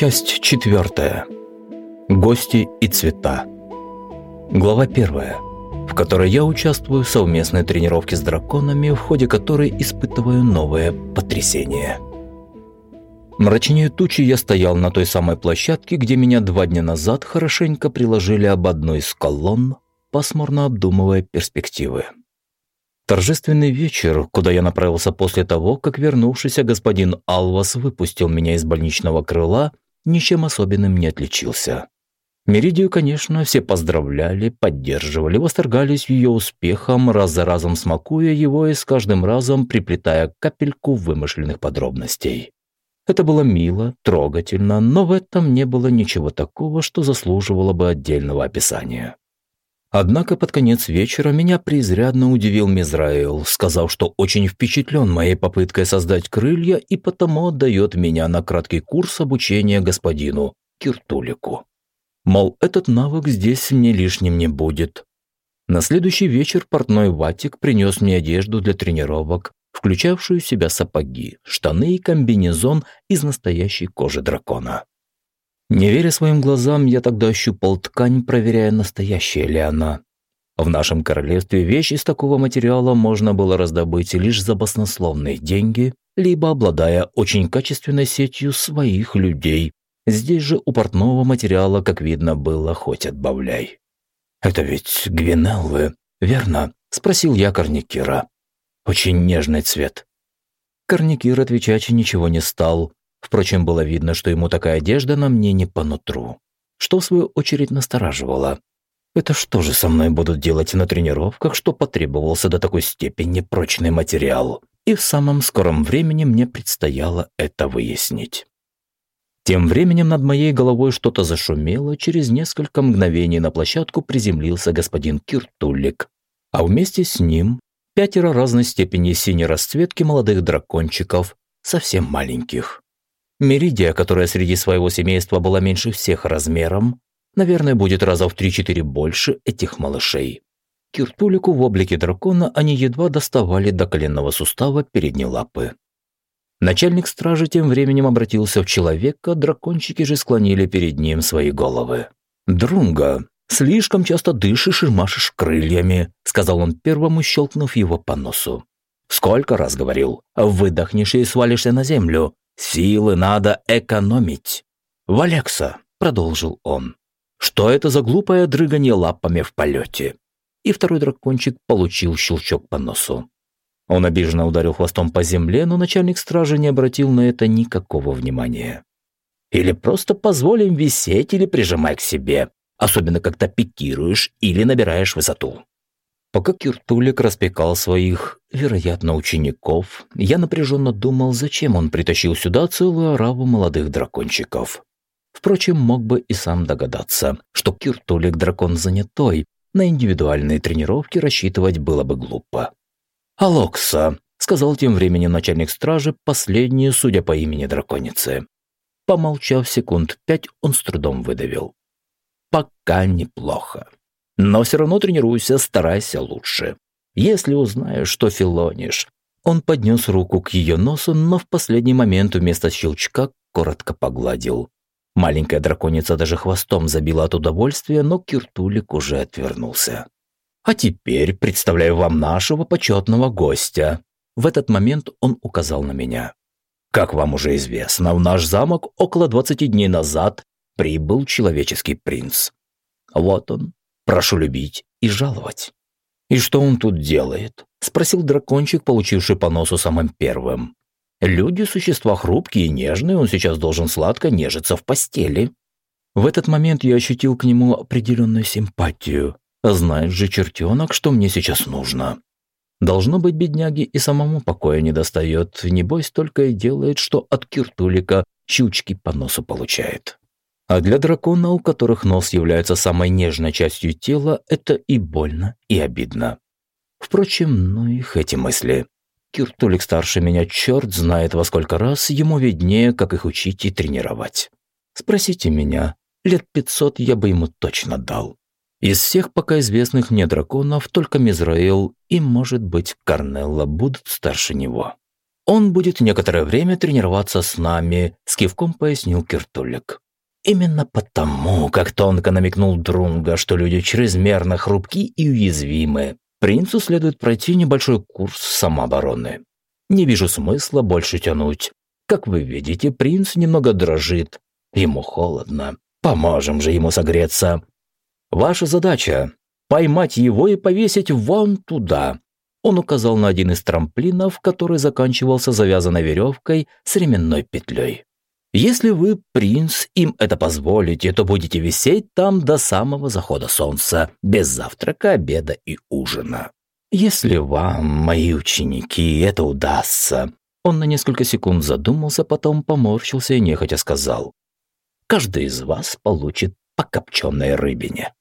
Часть четвертая. Гости и цвета. Глава первая, в которой я участвую в совместной тренировке с драконами, в ходе которой испытываю новое потрясение. Мрачнее тучи я стоял на той самой площадке, где меня два дня назад хорошенько приложили об одной из колонн, пасмурно обдумывая перспективы. Торжественный вечер, куда я направился после того, как вернувшийся господин Алвас выпустил меня из больничного крыла, ничем особенным не отличился. Меридию, конечно, все поздравляли, поддерживали, восторгались ее успехом, раз за разом смакуя его и с каждым разом приплетая капельку вымышленных подробностей. Это было мило, трогательно, но в этом не было ничего такого, что заслуживало бы отдельного описания. Однако под конец вечера меня преизрядно удивил Мизраил, сказав, что очень впечатлен моей попыткой создать крылья и потому отдает меня на краткий курс обучения господину Киртулику. Мол, этот навык здесь мне лишним не будет. На следующий вечер портной Ватик принес мне одежду для тренировок, включавшую в себя сапоги, штаны и комбинезон из настоящей кожи дракона. Не веря своим глазам, я тогда ощупал ткань, проверяя, настоящая ли она. В нашем королевстве вещь из такого материала можно было раздобыть лишь за баснословные деньги, либо обладая очень качественной сетью своих людей. Здесь же у портного материала, как видно, было хоть отбавляй. «Это ведь Гвинеллы, верно?» – спросил я Корникира. «Очень нежный цвет». Корникир отвечать ничего не стал, Впрочем, было видно, что ему такая одежда на мне не по нутру, что в свою очередь настораживало. Это что же со мной будут делать на тренировках, что потребовался до такой степени прочный материал? И в самом скором времени мне предстояло это выяснить. Тем временем над моей головой что-то зашумело, через несколько мгновений на площадку приземлился господин Киртулик, а вместе с ним пятеро разной степени синей расцветки молодых дракончиков, совсем маленьких. Меридия, которая среди своего семейства была меньше всех размером, наверное, будет раза в 3-4 больше этих малышей. Киртулику в облике дракона они едва доставали до коленного сустава передней лапы. Начальник стражи тем временем обратился в человека, дракончики же склонили перед ним свои головы. «Друнга, слишком часто дышишь и машешь крыльями», сказал он первому, щелкнув его по носу. «Сколько раз говорил, выдохнешь и свалишься на землю, Силы надо экономить. Валекса, продолжил он, что это за глупое дрыгание лапами в полете? И второй дракончик получил щелчок по носу. Он обиженно ударил хвостом по земле, но начальник стражи не обратил на это никакого внимания. Или просто позволим висеть или прижимай к себе, особенно когда пикируешь или набираешь высоту. Пока Киртулик распекал своих, вероятно, учеников, я напряженно думал, зачем он притащил сюда целую ораву молодых дракончиков. Впрочем, мог бы и сам догадаться, что Киртулик дракон занятой, на индивидуальные тренировки рассчитывать было бы глупо. «Алокса», — сказал тем временем начальник стражи, последний, судя по имени драконицы. Помолчав секунд пять, он с трудом выдавил. «Пока неплохо». Но все равно тренируйся, старайся лучше. Если узнаешь, что филонишь. Он поднес руку к ее носу, но в последний момент вместо щелчка коротко погладил. Маленькая драконица даже хвостом забила от удовольствия, но Киртулик уже отвернулся. «А теперь представляю вам нашего почетного гостя». В этот момент он указал на меня. «Как вам уже известно, в наш замок около 20 дней назад прибыл человеческий принц. Вот он, Прошу любить и жаловать». «И что он тут делает?» – спросил дракончик, получивший по носу самым первым. «Люди – существа хрупкие и нежные, он сейчас должен сладко нежиться в постели». В этот момент я ощутил к нему определенную симпатию. Знает же чертенок, что мне сейчас нужно. Должно быть, бедняги и самому покоя не достает. Небось, только и делает, что от киртулика щучки по носу получает. А для дракона, у которых нос является самой нежной частью тела, это и больно, и обидно. Впрочем, ну их эти мысли. Киртулик старше меня, черт знает во сколько раз, ему виднее, как их учить и тренировать. Спросите меня, лет пятьсот я бы ему точно дал. Из всех пока известных мне драконов только Мизраил и, может быть, Карнелла будут старше него. Он будет некоторое время тренироваться с нами, с кивком пояснил Киртулик. Именно потому, как тонко намекнул Друнга, что люди чрезмерно хрупки и уязвимы, принцу следует пройти небольшой курс самообороны. Не вижу смысла больше тянуть. Как вы видите, принц немного дрожит. Ему холодно. Поможем же ему согреться. Ваша задача – поймать его и повесить вон туда. Он указал на один из трамплинов, который заканчивался завязанной веревкой с ременной петлей. Если вы, принц, им это позволите, то будете висеть там до самого захода солнца, без завтрака, обеда и ужина. Если вам, мои ученики, это удастся, он на несколько секунд задумался, потом поморщился и нехотя сказал. Каждый из вас получит по копченой рыбине.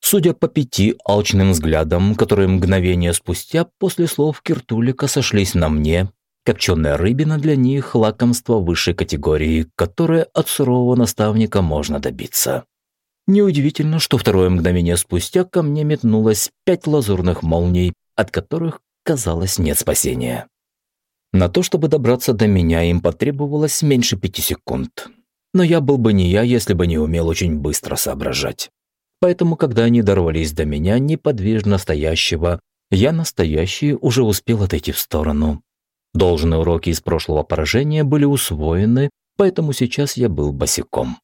Судя по пяти алчным взглядам, которые мгновение спустя после слов Киртулика сошлись на мне, Копченая рыбина для них – лакомство высшей категории, которое от сурового наставника можно добиться. Неудивительно, что второе мгновение спустя ко мне метнулось пять лазурных молний, от которых, казалось, нет спасения. На то, чтобы добраться до меня, им потребовалось меньше пяти секунд. Но я был бы не я, если бы не умел очень быстро соображать. Поэтому, когда они дорвались до меня, неподвижно стоящего, я настоящий уже успел отойти в сторону, Должные уроки из прошлого поражения были усвоены, поэтому сейчас я был босиком.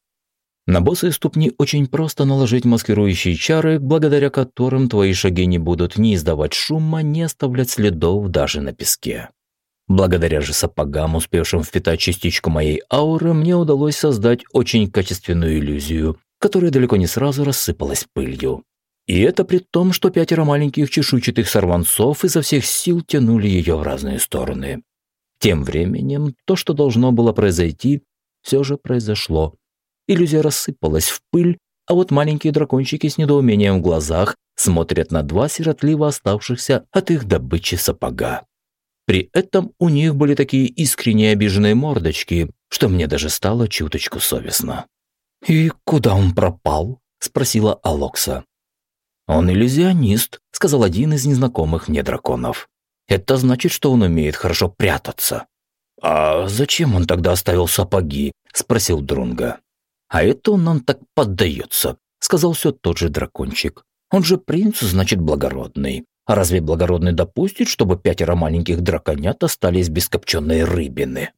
На босые ступни очень просто наложить маскирующие чары, благодаря которым твои шаги не будут ни издавать шума, ни оставлять следов даже на песке. Благодаря же сапогам, успевшим впитать частичку моей ауры, мне удалось создать очень качественную иллюзию, которая далеко не сразу рассыпалась пылью. И это при том, что пятеро маленьких чешуйчатых сорванцов изо всех сил тянули ее в разные стороны. Тем временем то, что должно было произойти, все же произошло. Иллюзия рассыпалась в пыль, а вот маленькие дракончики с недоумением в глазах смотрят на два сиротливо оставшихся от их добычи сапога. При этом у них были такие искренне обиженные мордочки, что мне даже стало чуточку совестно. «И куда он пропал?» – спросила Алокса. «Он иллюзионист», — сказал один из незнакомых мне драконов. «Это значит, что он умеет хорошо прятаться». «А зачем он тогда оставил сапоги?» — спросил Друнга. «А это он нам так поддается», — сказал все тот же дракончик. «Он же принц, значит, благородный. А разве благородный допустит, чтобы пятеро маленьких драконят остались без копченой рыбины?»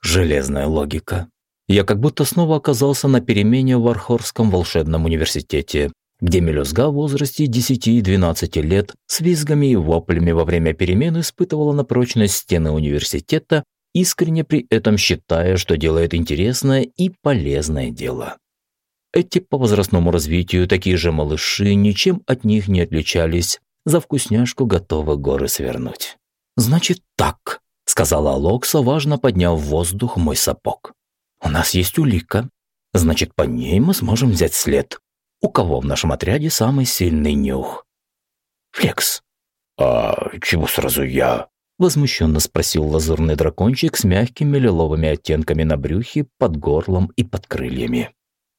Железная логика. Я как будто снова оказался на перемене в Архорском волшебном университете, где мелюзга в возрасте 10-12 лет с визгами и воплями во время перемен испытывала на прочность стены университета, искренне при этом считая, что делает интересное и полезное дело. Эти по возрастному развитию такие же малыши ничем от них не отличались, за вкусняшку готовы горы свернуть. «Значит так», — сказала Локса, важно подняв в воздух мой сапог. «У нас есть улика. Значит, по ней мы сможем взять след у кого в нашем отряде самый сильный нюх. Флекс. А чего сразу я? Возмущенно спросил лазурный дракончик с мягкими лиловыми оттенками на брюхе, под горлом и под крыльями.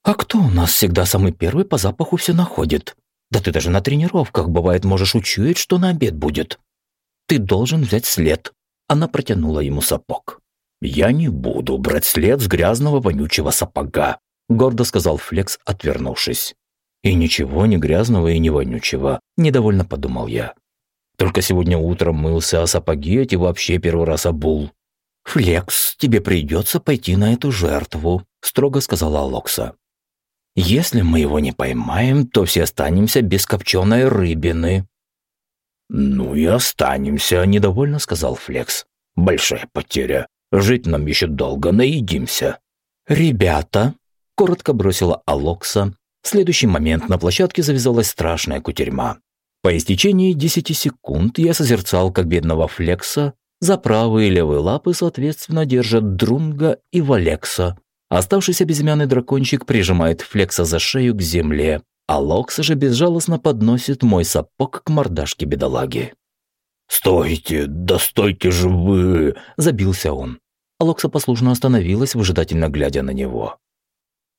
«А кто у нас всегда самый первый по запаху все находит? Да ты даже на тренировках, бывает, можешь учуять, что на обед будет. Ты должен взять след». Она протянула ему сапог. «Я не буду брать след с грязного вонючего сапога», гордо сказал Флекс, отвернувшись. И ничего не грязного и не вонючего, недовольно подумал я. Только сегодня утром мылся, а сапоги эти вообще первый раз обул. «Флекс, тебе придется пойти на эту жертву», – строго сказала Алокса. «Если мы его не поймаем, то все останемся без копченой рыбины». «Ну и останемся», – недовольно сказал Флекс. «Большая потеря. Жить нам еще долго, наедимся». «Ребята», – коротко бросила Алокса, в следующий момент на площадке завязалась страшная кутерьма. По истечении 10 секунд я созерцал, как бедного Флекса за правые и левые лапы соответственно держат Друнга и Валекса. Оставшийся безымянный дракончик прижимает Флекса за шею к земле, а Локса же безжалостно подносит мой сапог к мордашке бедолаги. «Стойте, да стойте же вы!» – забился он. Алокса послушно остановилась, выжидательно глядя на него.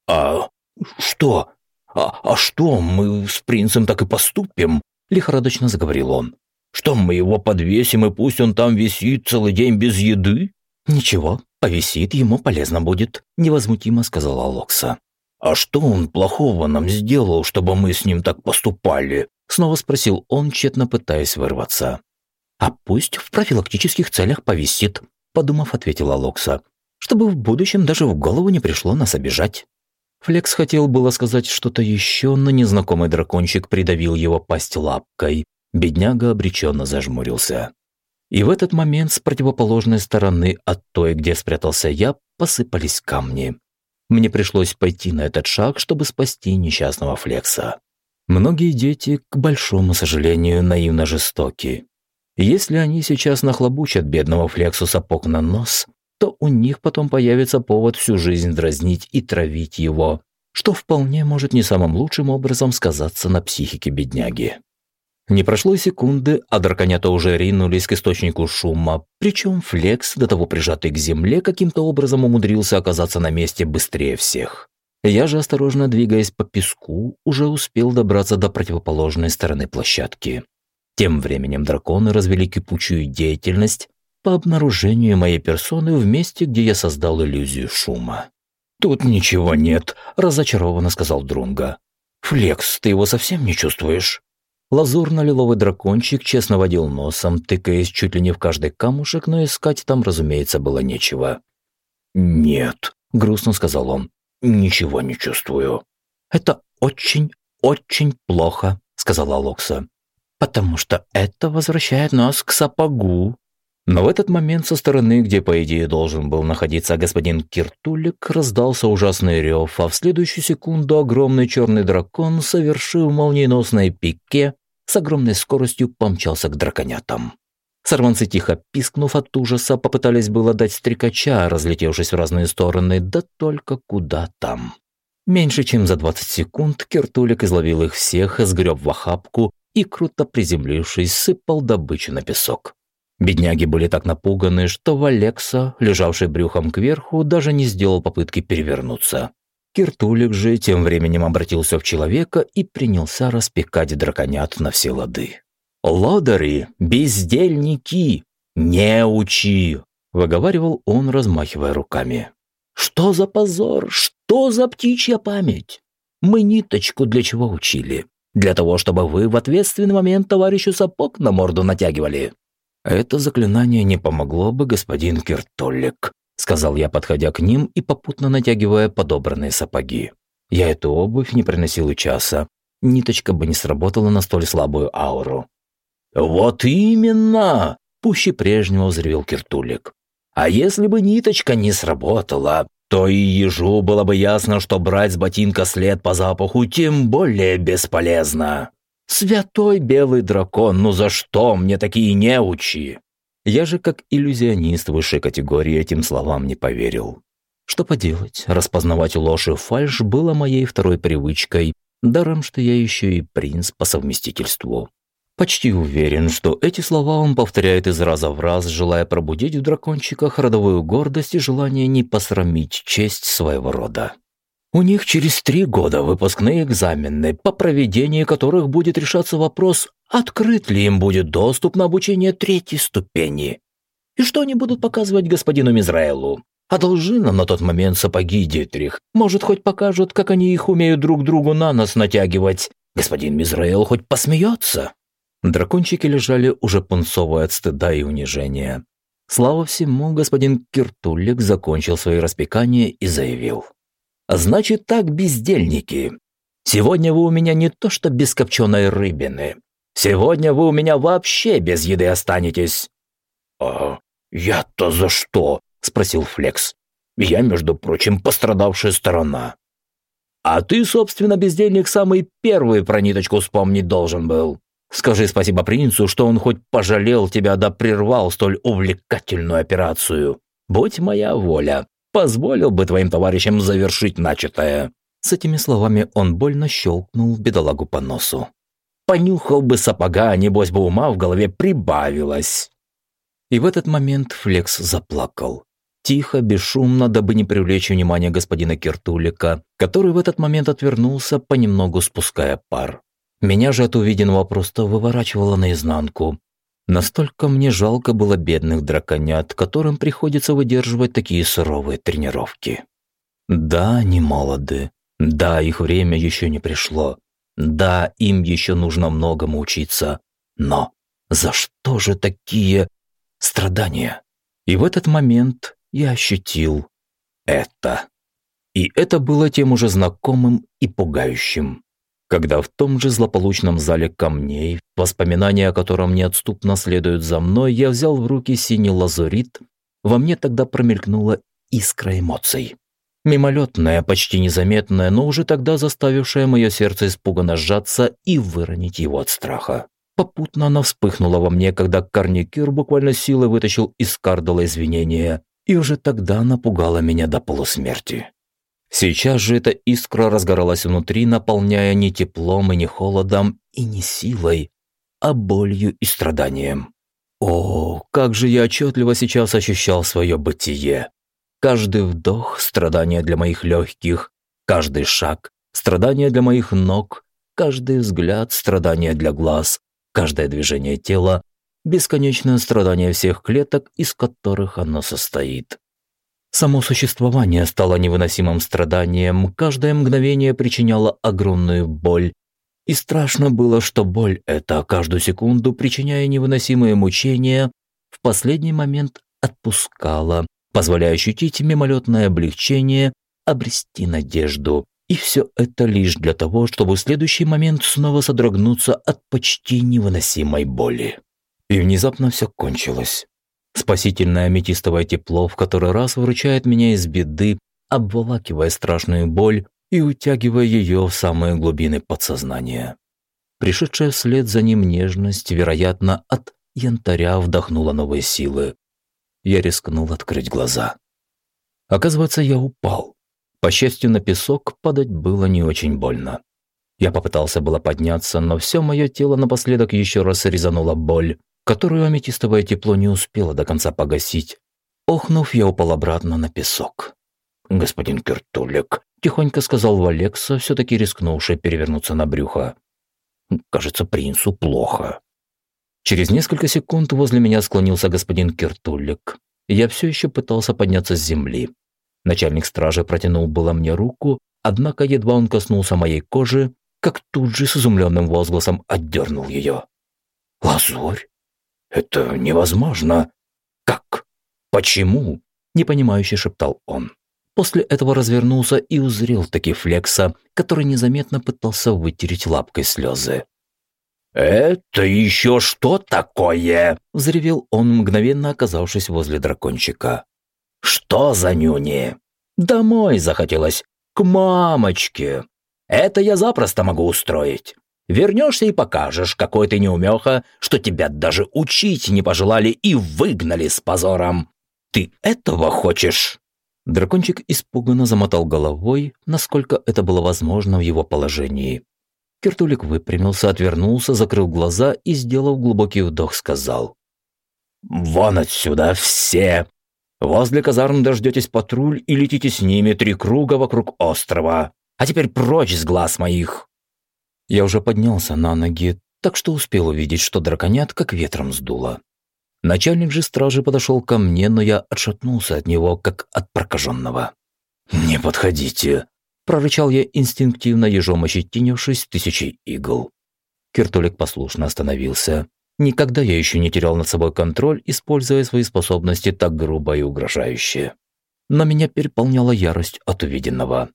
«А что?» «А, а что, мы с принцем так и поступим?» – лихорадочно заговорил он. Что мы его подвесим, и пусть он там висит целый день без еды?» «Ничего, повисит, ему полезно будет», – невозмутимо сказала Локса. «А что он плохого нам сделал, чтобы мы с ним так поступали?» Снова спросил он, тщетно пытаясь вырваться. «А пусть в профилактических целях повисит», – подумав, ответила Локса, «чтобы в будущем даже в голову не пришло нас обижать». Флекс хотел было сказать что-то еще, но незнакомый дракончик придавил его пасть лапкой. Бедняга обреченно зажмурился. И в этот момент с противоположной стороны от той, где спрятался я, посыпались камни. Мне пришлось пойти на этот шаг, чтобы спасти несчастного Флекса. Многие дети, к большому сожалению, наивно жестоки. Если они сейчас нахлобучат бедного Флексу сапог на нос, то у них потом появится повод всю жизнь дразнить и травить его, что вполне может не самым лучшим образом сказаться на психике бедняги. Не прошло и секунды, а драконята уже ринулись к источнику шума, причем Флекс, до того прижатый к земле, каким-то образом умудрился оказаться на месте быстрее всех. Я же, осторожно двигаясь по песку, уже успел добраться до противоположной стороны площадки. Тем временем драконы развели кипучую деятельность, по обнаружению моей персоны в месте, где я создал иллюзию шума. «Тут ничего нет», – разочарованно сказал Друнга. «Флекс, ты его совсем не чувствуешь?» Лазурно-лиловый дракончик честно водил носом, тыкаясь чуть ли не в каждый камушек, но искать там, разумеется, было нечего. «Нет», – грустно сказал он, – «ничего не чувствую». «Это очень, очень плохо», – сказала Локса. «Потому что это возвращает нас к сапогу». Но в этот момент со стороны, где, по идее, должен был находиться господин Киртулик, раздался ужасный рев, а в следующую секунду огромный черный дракон, совершив молниеносное пике, с огромной скоростью помчался к драконятам. Сорванцы, тихо пискнув от ужаса, попытались было дать стрекача, разлетевшись в разные стороны, да только куда там. Меньше чем за 20 секунд Киртулик изловил их всех, сгреб в охапку и, круто приземлившись, сыпал добычу на песок. Бедняги были так напуганы, что Валекса, лежавший брюхом кверху, даже не сделал попытки перевернуться. Киртулик же тем временем обратился в человека и принялся распекать драконят на все лады. «Лодыри, бездельники, неучи!» – выговаривал он, размахивая руками. «Что за позор? Что за птичья память? Мы ниточку для чего учили? Для того, чтобы вы в ответственный момент товарищу сапог на морду натягивали. «Это заклинание не помогло бы, господин Киртоллик», сказал я, подходя к ним и попутно натягивая подобранные сапоги. Я эту обувь не приносил и часа. Ниточка бы не сработала на столь слабую ауру. «Вот именно!» – пуще прежнего взревел Киртулик. «А если бы ниточка не сработала, то и ежу было бы ясно, что брать с ботинка след по запаху тем более бесполезно». «Святой белый дракон, ну за что мне такие неучи?» Я же, как иллюзионист высшей категории, этим словам не поверил. Что поделать, распознавать ложь и фальшь было моей второй привычкой, даром, что я еще и принц по совместительству. Почти уверен, что эти слова он повторяет из раза в раз, желая пробудить в дракончиках родовую гордость и желание не посрамить честь своего рода. У них через три года выпускные экзамены, по проведению которых будет решаться вопрос, открыт ли им будет доступ на обучение третьей ступени. И что они будут показывать господину Мизраэлу? Одолжи нам на тот момент сапоги, Дитрих. Может, хоть покажут, как они их умеют друг другу на нос натягивать. Господин Мизраэл хоть посмеется. Дракончики лежали уже пунцовые от стыда и унижения. Слава всему, господин Киртулик закончил свои распекания и заявил. Значит так, бездельники. Сегодня вы у меня не то что без копченой рыбины. Сегодня вы у меня вообще без еды останетесь». «А я-то за что?» – спросил Флекс. «Я, между прочим, пострадавшая сторона». «А ты, собственно, бездельник, самый первый про ниточку вспомнить должен был. Скажи спасибо принцу, что он хоть пожалел тебя да прервал столь увлекательную операцию. Будь моя воля, позволил бы твоим товарищам завершить начатое». С этими словами он больно щелкнул бедолагу по носу. «Понюхал бы сапога, небось бы ума в голове прибавилось». И в этот момент Флекс заплакал. Тихо, бесшумно, дабы не привлечь внимание господина Киртулика, который в этот момент отвернулся, понемногу спуская пар. Меня же от увиденного просто выворачивало наизнанку. Настолько мне жалко было бедных драконят, которым приходится выдерживать такие суровые тренировки. Да, они молоды. Да, их время еще не пришло. Да, им еще нужно многому учиться. Но за что же такие страдания? И в этот момент я ощутил это. И это было тем уже знакомым и пугающим. Когда в том же злополучном зале камней, воспоминания о котором неотступно следуют за мной, я взял в руки синий лазурит, во мне тогда промелькнула искра эмоций. Мимолетная, почти незаметная, но уже тогда заставившая мое сердце испуганно сжаться и выронить его от страха. Попутно она вспыхнула во мне, когда Карникюр буквально силой вытащил из кардала извинения, и уже тогда напугала меня до полусмерти. Сейчас же эта искра разгоралась внутри, наполняя не теплом и не холодом, и не силой, а болью и страданием. О, как же я отчетливо сейчас ощущал свое бытие. Каждый вдох – страдание для моих легких, каждый шаг – страдание для моих ног, каждый взгляд – страдание для глаз, каждое движение тела – бесконечное страдание всех клеток, из которых оно состоит. Само существование стало невыносимым страданием, каждое мгновение причиняло огромную боль, и страшно было, что боль эта, каждую секунду причиняя невыносимые мучения, в последний момент отпускала, позволяя ощутить мимолетное облегчение, обрести надежду. И все это лишь для того, чтобы в следующий момент снова содрогнуться от почти невыносимой боли. И внезапно все кончилось. Спасительное аметистовое тепло в который раз выручает меня из беды, обволакивая страшную боль и утягивая ее в самые глубины подсознания. Пришедшая вслед за ним нежность, вероятно, от янтаря вдохнула новые силы. Я рискнул открыть глаза. Оказывается, я упал. По счастью, на песок падать было не очень больно. Я попытался было подняться, но все мое тело напоследок еще раз резанула боль, которую аметистовое тепло не успело до конца погасить. Охнув, я упал обратно на песок. «Господин Киртулик», – тихонько сказал Валекса, все-таки рискнувший перевернуться на брюхо. «Кажется, принцу плохо». Через несколько секунд возле меня склонился господин Киртулик. Я все еще пытался подняться с земли. Начальник стражи протянул было мне руку, однако едва он коснулся моей кожи, как тут же с изумленным возгласом отдернул ее. «Лазурь? «Это невозможно!» «Как? Почему?» – непонимающе шептал он. После этого развернулся и узрел таки Флекса, который незаметно пытался вытереть лапкой слезы. «Это еще что такое?» – взревел он, мгновенно оказавшись возле дракончика. «Что за нюни?» «Домой захотелось. К мамочке. Это я запросто могу устроить. Вернешься и покажешь, какой ты неумеха, что тебя даже учить не пожелали и выгнали с позором. Ты этого хочешь?» Дракончик испуганно замотал головой, насколько это было возможно в его положении. Киртулик выпрямился, отвернулся, закрыл глаза и, сделав глубокий вдох, сказал. «Вон отсюда все! Возле казарм дождетесь патруль и летите с ними три круга вокруг острова. А теперь прочь с глаз моих!» Я уже поднялся на ноги, так что успел увидеть, что драконят как ветром сдуло. Начальник же стражи подошел ко мне, но я отшатнулся от него, как от прокаженного. «Не подходите!» – прорычал я инстинктивно, ежом ощетинившись тысячей игл. Киртулик послушно остановился. Никогда я еще не терял над собой контроль, используя свои способности так грубо и угрожающе. Но меня переполняла ярость от увиденного.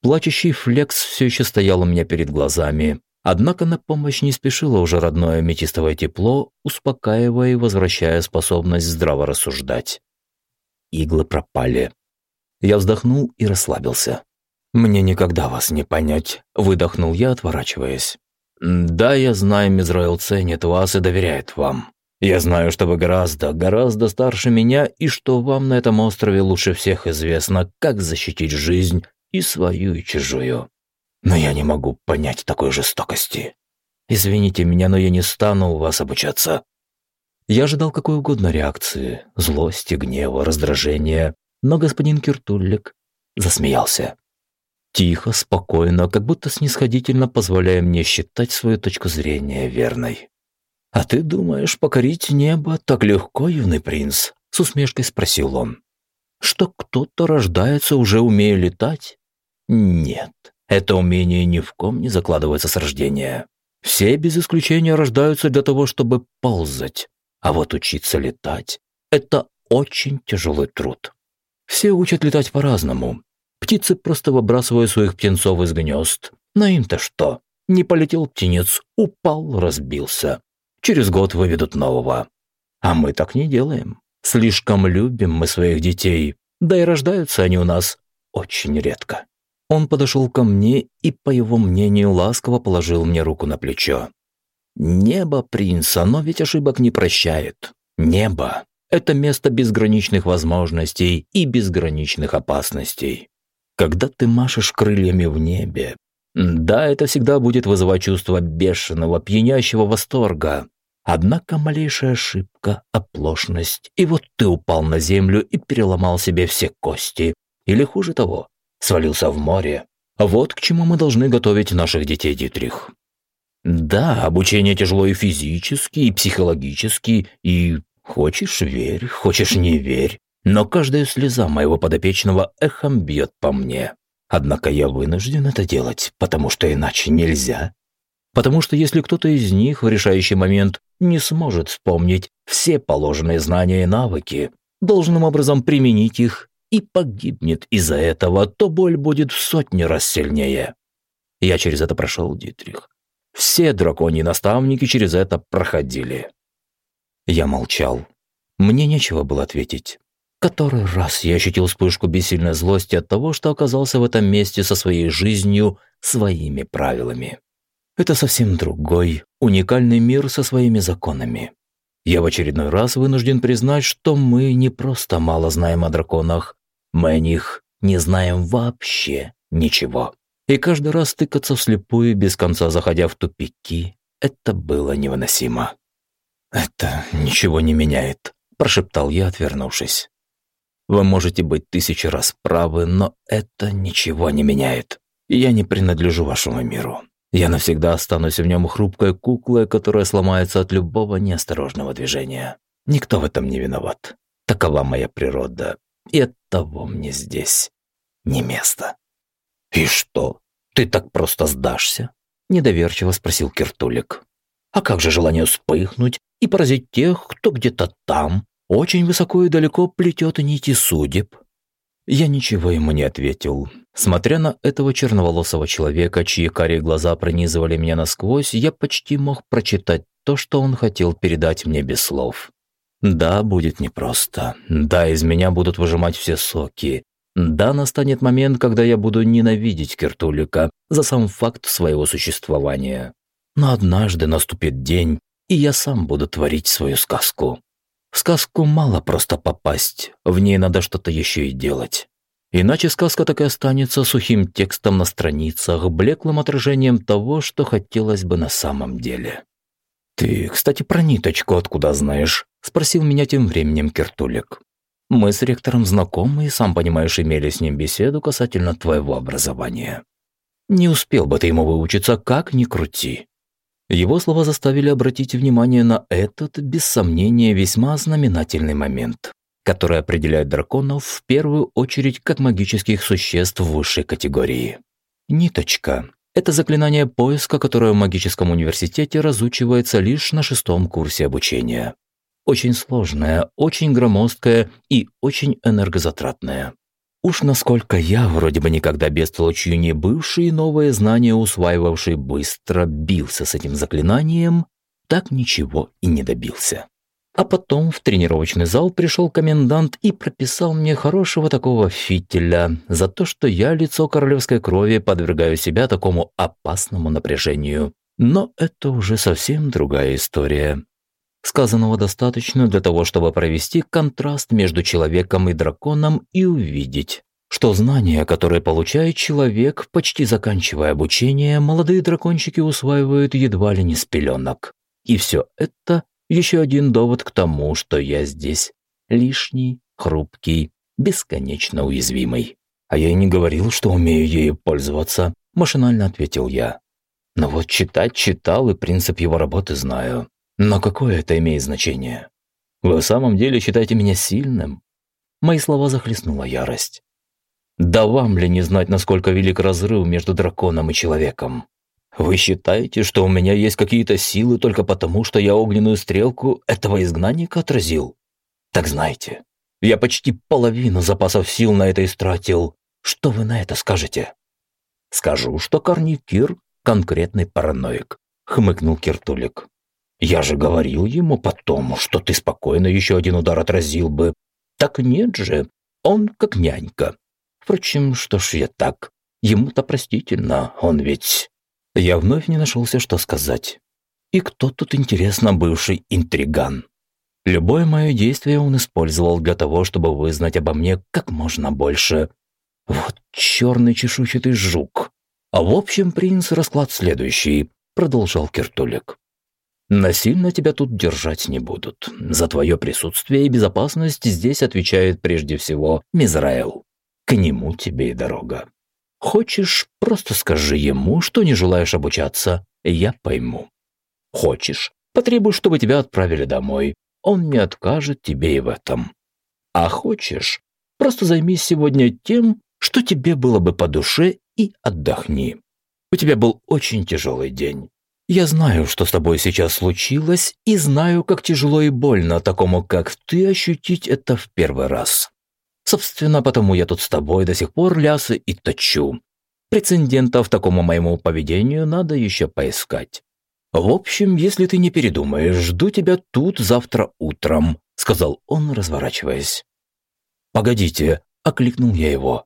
Плачущий флекс все еще стоял у меня перед глазами, однако на помощь не спешило уже родное метистовое тепло, успокаивая и возвращая способность здраво рассуждать. Иглы пропали. Я вздохнул и расслабился. «Мне никогда вас не понять», – выдохнул я, отворачиваясь. «Да, я знаю, Мизраил ценит вас и доверяет вам. Я знаю, что вы гораздо, гораздо старше меня и что вам на этом острове лучше всех известно, как защитить жизнь и свою, и чужую. Но я не могу понять такой жестокости. Извините меня, но я не стану у вас обучаться. Я ожидал какой угодно реакции, злости, гнева, раздражения, но господин Киртуллик засмеялся. Тихо, спокойно, как будто снисходительно позволяя мне считать свою точку зрения верной. «А ты думаешь, покорить небо так легко, юный принц?» – с усмешкой спросил он. «Что кто-то рождается, уже умея летать?» «Нет, это умение ни в ком не закладывается с рождения. Все без исключения рождаются для того, чтобы ползать. А вот учиться летать – это очень тяжелый труд. Все учат летать по-разному. Птицы просто выбрасывают своих птенцов из гнезд. Но им-то что? Не полетел птенец, упал, разбился. Через год выведут нового. А мы так не делаем. Слишком любим мы своих детей, да и рождаются они у нас очень редко. Он подошел ко мне и, по его мнению, ласково положил мне руку на плечо. Небо, принц, оно ведь ошибок не прощает. Небо – это место безграничных возможностей и безграничных опасностей. Когда ты машешь крыльями в небе, да, это всегда будет вызывать чувство бешеного, пьянящего восторга. Однако малейшая ошибка, оплошность, и вот ты упал на землю и переломал себе все кости. Или хуже того, свалился в море. Вот к чему мы должны готовить наших детей, Дитрих. Да, обучение тяжело и физически, и психологически, и хочешь – верь, хочешь – не верь. Но каждая слеза моего подопечного эхом бьет по мне. Однако я вынужден это делать, потому что иначе нельзя. Потому что если кто-то из них в решающий момент не сможет вспомнить все положенные знания и навыки, должным образом применить их и погибнет из-за этого, то боль будет в сотни раз сильнее. Я через это прошел, Дитрих. Все драконьи наставники через это проходили. Я молчал. Мне нечего было ответить. Который раз я ощутил вспышку бессильной злости от того, что оказался в этом месте со своей жизнью, своими правилами. Это совсем другой, уникальный мир со своими законами. Я в очередной раз вынужден признать, что мы не просто мало знаем о драконах, мы о них не знаем вообще ничего. И каждый раз тыкаться вслепую, без конца заходя в тупики, это было невыносимо. «Это ничего не меняет», – прошептал я, отвернувшись. «Вы можете быть тысячи раз правы, но это ничего не меняет. Я не принадлежу вашему миру. Я навсегда останусь в нем хрупкой куклой, которая сломается от любого неосторожного движения. Никто в этом не виноват. Такова моя природа, и оттого мне здесь не место. «И что, ты так просто сдашься?» – недоверчиво спросил Киртулик. «А как же желание вспыхнуть и поразить тех, кто где-то там, очень высоко и далеко плетет нити судеб?» Я ничего ему не ответил. Смотря на этого черноволосого человека, чьи карие глаза пронизывали меня насквозь, я почти мог прочитать то, что он хотел передать мне без слов. Да, будет непросто. Да, из меня будут выжимать все соки. Да, настанет момент, когда я буду ненавидеть Киртулика за сам факт своего существования. Но однажды наступит день, и я сам буду творить свою сказку. В сказку мало просто попасть, в ней надо что-то еще и делать. Иначе сказка так и останется сухим текстом на страницах, блеклым отражением того, что хотелось бы на самом деле. «Ты, кстати, про ниточку откуда знаешь?» – спросил меня тем временем Киртулик. «Мы с ректором знакомы и, сам понимаешь, имели с ним беседу касательно твоего образования. Не успел бы ты ему выучиться, как ни крути». Его слова заставили обратить внимание на этот, без сомнения, весьма знаменательный момент, который определяет драконов в первую очередь как магических существ высшей категории. Ниточка это заклинание поиска, которое в магическом университете разучивается лишь на шестом курсе обучения. Очень сложное, очень громоздкое и очень энергозатратное. Уж насколько я, вроде бы никогда без толчью не бывший, новые знания усваивавший быстро, бился с этим заклинанием, так ничего и не добился. А потом в тренировочный зал пришел комендант и прописал мне хорошего такого фитиля за то, что я лицо королевской крови подвергаю себя такому опасному напряжению. Но это уже совсем другая история. Сказанного достаточно для того, чтобы провести контраст между человеком и драконом и увидеть, что знания, которые получает человек, почти заканчивая обучение, молодые дракончики усваивают едва ли не с пеленок. И все это еще один довод к тому, что я здесь лишний, хрупкий, бесконечно уязвимый. А я и не говорил, что умею ею пользоваться, машинально ответил я. Но вот читать читал и принцип его работы знаю. Но какое это имеет значение? Вы в самом деле считаете меня сильным? Мои слова захлестнула ярость. Да вам ли не знать, насколько велик разрыв между драконом и человеком? Вы считаете, что у меня есть какие-то силы только потому, что я огненную стрелку этого изгнанника отразил? Так знаете, я почти половину запасов сил на это истратил. Что вы на это скажете? Скажу, что Корникир – конкретный параноик, хмыкнул Киртулик. Я же говорил ему потом, что ты спокойно еще один удар отразил бы. Так нет же, он как нянька. Впрочем, что ж я так? Ему-то простительно, он ведь... Я вновь не нашелся, что сказать. И кто тут, интересно, бывший интриган? Любое мое действие он использовал для того, чтобы вызнать обо мне как можно больше. Вот черный чешуйчатый жук. А в общем, принц, расклад следующий, продолжал Киртулик. Насильно тебя тут держать не будут. За твое присутствие и безопасность здесь отвечает прежде всего Мизраэл. К нему тебе и дорога. Хочешь, просто скажи ему, что не желаешь обучаться, я пойму. Хочешь, потребуй, чтобы тебя отправили домой, он не откажет тебе и в этом. А хочешь, просто займись сегодня тем, что тебе было бы по душе и отдохни. У тебя был очень тяжелый день. Я знаю, что с тобой сейчас случилось, и знаю, как тяжело и больно такому, как ты, ощутить это в первый раз. Собственно, потому я тут с тобой до сих пор лясы и точу. Прецедентов такому моему поведению надо еще поискать. В общем, если ты не передумаешь, жду тебя тут завтра утром», — сказал он, разворачиваясь. «Погодите», — окликнул я его.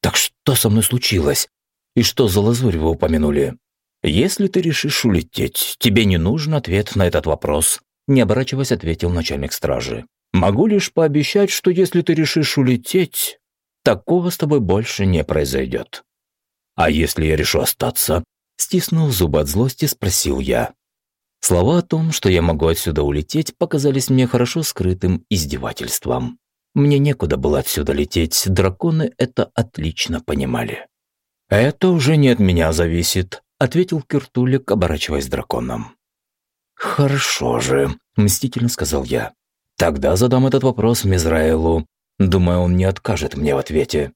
«Так что со мной случилось? И что за лазурь вы упомянули?» «Если ты решишь улететь, тебе не нужен ответ на этот вопрос», — не оборачиваясь, ответил начальник стражи. «Могу лишь пообещать, что если ты решишь улететь, такого с тобой больше не произойдет. А если я решу остаться, Стиснув зубы от злости, спросил я. Слова о том, что я могу отсюда улететь, показались мне хорошо скрытым издевательством. Мне некуда было отсюда лететь, драконы это отлично понимали. «Это уже не от меня зависит», — ответил Киртулик, оборачиваясь драконом. «Хорошо же», — мстительно сказал я. «Тогда задам этот вопрос Мизраэлу. Думаю, он не откажет мне в ответе».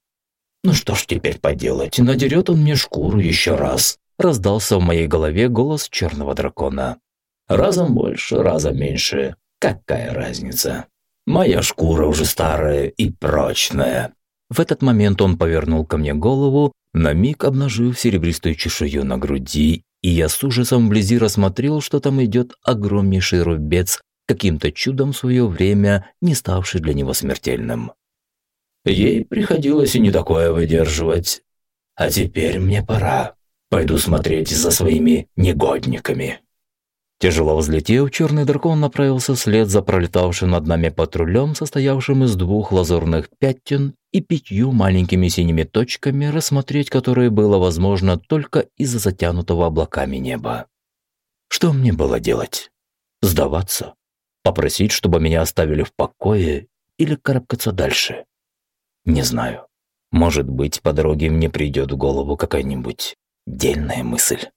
«Ну что ж теперь поделать, надерет он мне шкуру еще раз раздался в моей голове голос черного дракона. «Разом больше, разом меньше. Какая разница? Моя шкура уже старая и прочная». В этот момент он повернул ко мне голову, на миг обнажив серебристую чешую на груди, и я с ужасом вблизи рассмотрел, что там идет огромнейший рубец, каким-то чудом в свое время не ставший для него смертельным. Ей приходилось и не такое выдерживать. А теперь мне пора. Пойду смотреть за своими негодниками». Тяжело взлетев, черный дракон направился вслед за пролетавшим над нами патрулем, состоявшим из двух лазурных пятен и пятью маленькими синими точками, рассмотреть которые было возможно только из-за затянутого облаками неба. Что мне было делать? Сдаваться? Попросить, чтобы меня оставили в покое или карабкаться дальше? Не знаю. Может быть, по дороге мне придет в голову какая-нибудь Дельная мысль.